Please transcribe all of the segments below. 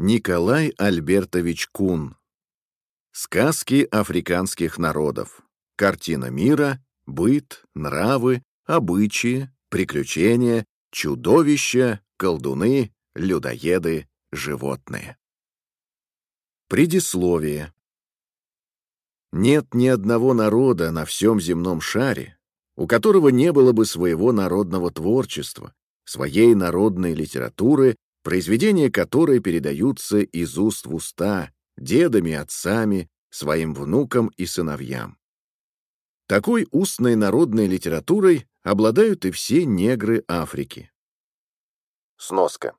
Николай Альбертович Кун. Сказки африканских народов. Картина мира, быт, нравы, обычаи, приключения, чудовища, колдуны, людоеды, животные. Предисловие. Нет ни одного народа на всем земном шаре, у которого не было бы своего народного творчества, своей народной литературы, произведения которой передаются из уст в уста, дедами, отцами, своим внукам и сыновьям. Такой устной народной литературой обладают и все негры Африки. Сноска.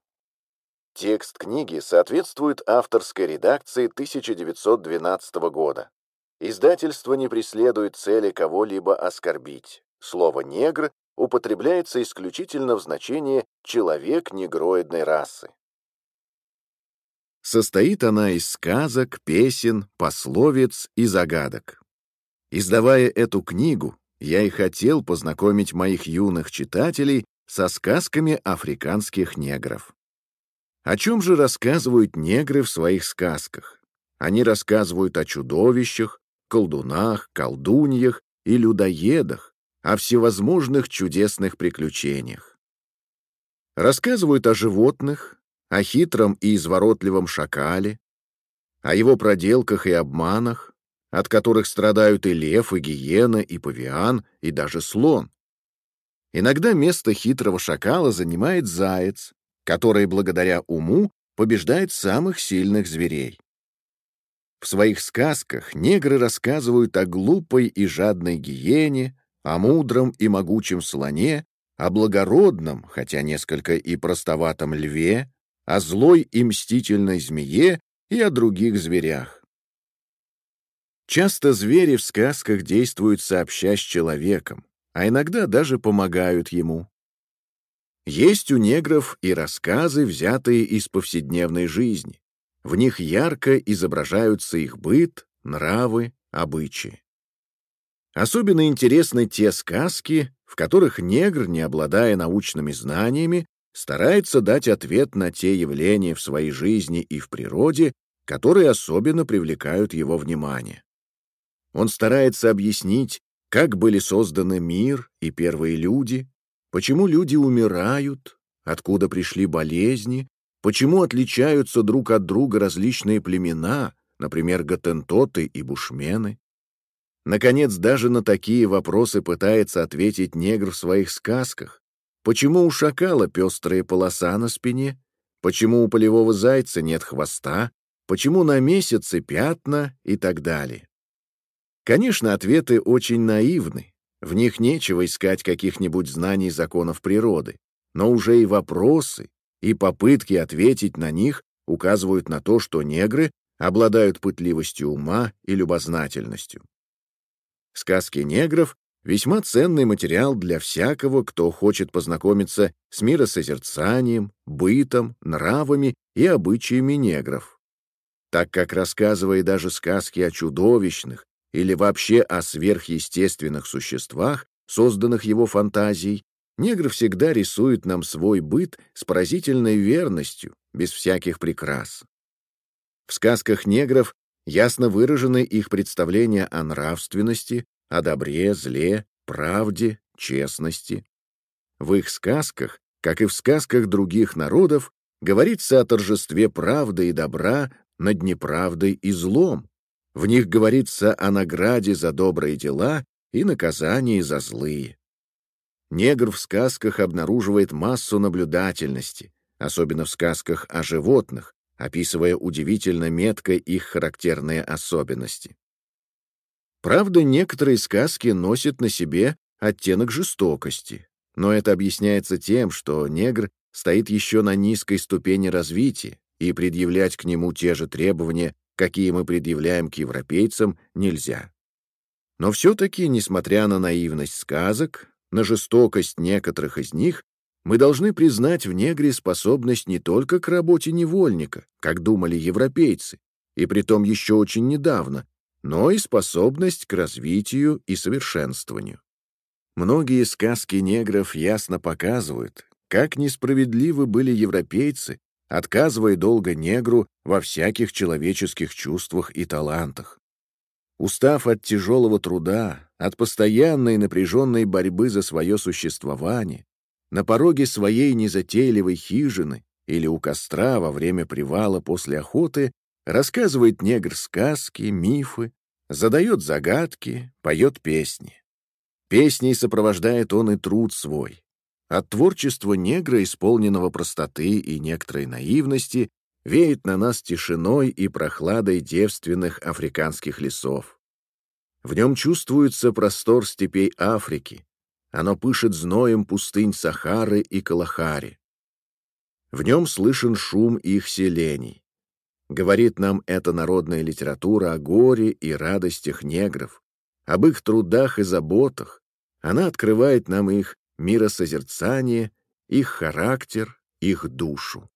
Текст книги соответствует авторской редакции 1912 года. Издательство не преследует цели кого-либо оскорбить. Слово «негр» употребляется исключительно в значении «человек негроидной расы». Состоит она из сказок, песен, пословиц и загадок. Издавая эту книгу, я и хотел познакомить моих юных читателей со сказками африканских негров. О чем же рассказывают негры в своих сказках? Они рассказывают о чудовищах, колдунах, колдуньях и людоедах, о всевозможных чудесных приключениях. Рассказывают о животных, о хитром и изворотливом шакале, о его проделках и обманах, от которых страдают и лев, и гиена, и павиан, и даже слон. Иногда место хитрого шакала занимает заяц, который благодаря уму побеждает самых сильных зверей. В своих сказках негры рассказывают о глупой и жадной гиене, о мудром и могучем слоне, о благородном, хотя несколько и простоватом льве, о злой и мстительной змее и о других зверях. Часто звери в сказках действуют сообща с человеком, а иногда даже помогают ему. Есть у негров и рассказы, взятые из повседневной жизни. В них ярко изображаются их быт, нравы, обычаи. Особенно интересны те сказки, в которых негр, не обладая научными знаниями, старается дать ответ на те явления в своей жизни и в природе, которые особенно привлекают его внимание. Он старается объяснить, как были созданы мир и первые люди, почему люди умирают, откуда пришли болезни, почему отличаются друг от друга различные племена, например, гатентоты и бушмены. Наконец, даже на такие вопросы пытается ответить негр в своих сказках. Почему у шакала пестрая полоса на спине? Почему у полевого зайца нет хвоста? Почему на месяце пятна и так далее? Конечно, ответы очень наивны. В них нечего искать каких-нибудь знаний законов природы. Но уже и вопросы, и попытки ответить на них указывают на то, что негры обладают пытливостью ума и любознательностью. Сказки негров — весьма ценный материал для всякого, кто хочет познакомиться с миросозерцанием, бытом, нравами и обычаями негров. Так как, рассказывая даже сказки о чудовищных или вообще о сверхъестественных существах, созданных его фантазией, негр всегда рисует нам свой быт с поразительной верностью, без всяких прикрас. В сказках негров ясно выражены их представления о нравственности, о добре, зле, правде, честности. В их сказках, как и в сказках других народов, говорится о торжестве правды и добра над неправдой и злом. В них говорится о награде за добрые дела и наказании за злые. Негр в сказках обнаруживает массу наблюдательности, особенно в сказках о животных, описывая удивительно метко их характерные особенности. Правда, некоторые сказки носят на себе оттенок жестокости, но это объясняется тем, что негр стоит еще на низкой ступени развития, и предъявлять к нему те же требования, какие мы предъявляем к европейцам, нельзя. Но все-таки, несмотря на наивность сказок, на жестокость некоторых из них, мы должны признать в негре способность не только к работе невольника, как думали европейцы, и притом еще очень недавно, но и способность к развитию и совершенствованию. Многие сказки негров ясно показывают, как несправедливы были европейцы, отказывая долго негру во всяких человеческих чувствах и талантах. Устав от тяжелого труда, от постоянной напряженной борьбы за свое существование, на пороге своей незатейливой хижины или у костра во время привала после охоты рассказывает негр сказки, мифы, задает загадки, поет песни. Песней сопровождает он и труд свой. От творчества негра, исполненного простоты и некоторой наивности, веет на нас тишиной и прохладой девственных африканских лесов. В нем чувствуется простор степей Африки. Оно пышет зноем пустынь Сахары и Калахари. В нем слышен шум их селений. Говорит нам эта народная литература о горе и радостях негров, об их трудах и заботах. Она открывает нам их миросозерцание, их характер, их душу.